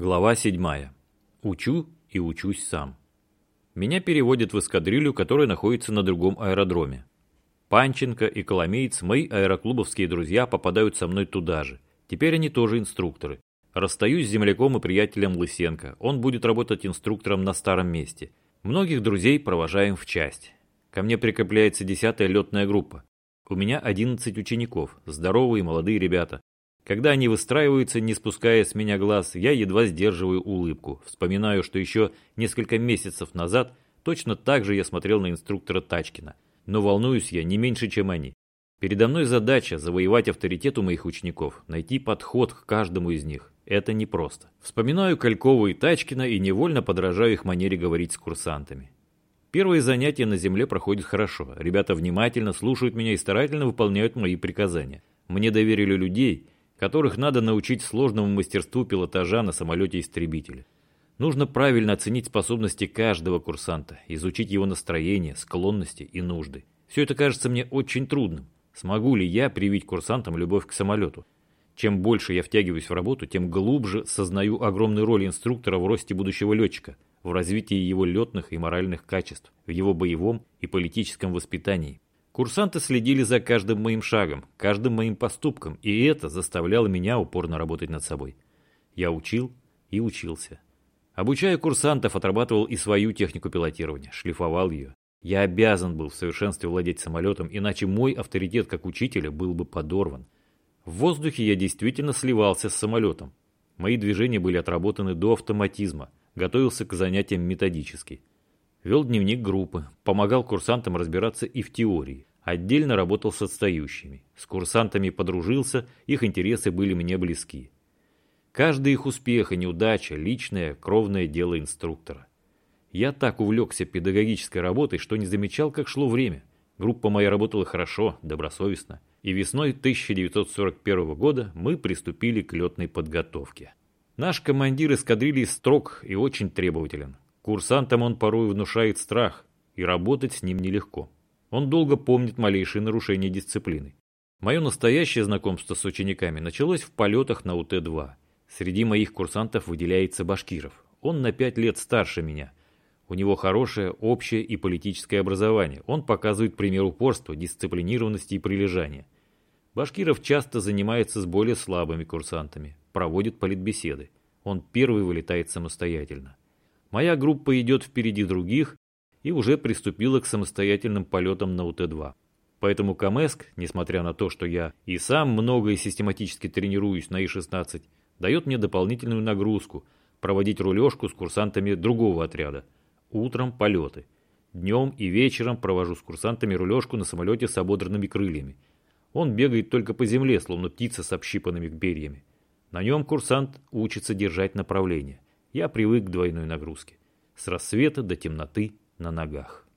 Глава 7. Учу и учусь сам. Меня переводят в эскадрилью, которая находится на другом аэродроме. Панченко и Коломеец, мои аэроклубовские друзья, попадают со мной туда же. Теперь они тоже инструкторы. Расстаюсь с земляком и приятелем Лысенко. Он будет работать инструктором на старом месте. Многих друзей провожаем в часть. Ко мне прикрепляется десятая летная группа. У меня 11 учеников, здоровые молодые ребята. Когда они выстраиваются, не спуская с меня глаз, я едва сдерживаю улыбку. Вспоминаю, что еще несколько месяцев назад точно так же я смотрел на инструктора Тачкина. Но волнуюсь я не меньше, чем они. Передо мной задача завоевать авторитет у моих учеников, найти подход к каждому из них. Это непросто. Вспоминаю Калькова и Тачкина и невольно подражаю их манере говорить с курсантами. Первые занятия на земле проходят хорошо. Ребята внимательно слушают меня и старательно выполняют мои приказания. Мне доверили людей – которых надо научить сложному мастерству пилотажа на самолете-истребителе. Нужно правильно оценить способности каждого курсанта, изучить его настроение, склонности и нужды. Все это кажется мне очень трудным. Смогу ли я привить курсантам любовь к самолету? Чем больше я втягиваюсь в работу, тем глубже сознаю огромную роль инструктора в росте будущего летчика, в развитии его летных и моральных качеств, в его боевом и политическом воспитании. Курсанты следили за каждым моим шагом, каждым моим поступком, и это заставляло меня упорно работать над собой. Я учил и учился. Обучая курсантов, отрабатывал и свою технику пилотирования, шлифовал ее. Я обязан был в совершенстве владеть самолетом, иначе мой авторитет как учителя был бы подорван. В воздухе я действительно сливался с самолетом. Мои движения были отработаны до автоматизма, готовился к занятиям методически. Вел дневник группы, помогал курсантам разбираться и в теории. Отдельно работал с отстающими. С курсантами подружился, их интересы были мне близки. Каждый их успех и неудача – личное, кровное дело инструктора. Я так увлекся педагогической работой, что не замечал, как шло время. Группа моя работала хорошо, добросовестно. И весной 1941 года мы приступили к летной подготовке. Наш командир эскадрильи строг и очень требователен. Курсантам он порой внушает страх, и работать с ним нелегко. Он долго помнит малейшие нарушения дисциплины. Мое настоящее знакомство с учениками началось в полетах на УТ-2. Среди моих курсантов выделяется Башкиров. Он на пять лет старше меня. У него хорошее общее и политическое образование. Он показывает пример упорства, дисциплинированности и прилежания. Башкиров часто занимается с более слабыми курсантами, проводит политбеседы. Он первый вылетает самостоятельно. Моя группа идет впереди других и уже приступила к самостоятельным полетам на УТ-2. Поэтому Камеск, несмотря на то, что я и сам много и систематически тренируюсь на И-16, дает мне дополнительную нагрузку проводить рулежку с курсантами другого отряда. Утром полеты. Днем и вечером провожу с курсантами рулежку на самолете с ободранными крыльями. Он бегает только по земле, словно птица с общипанными перьями. На нем курсант учится держать направление. Я привык к двойной нагрузке. С рассвета до темноты на ногах.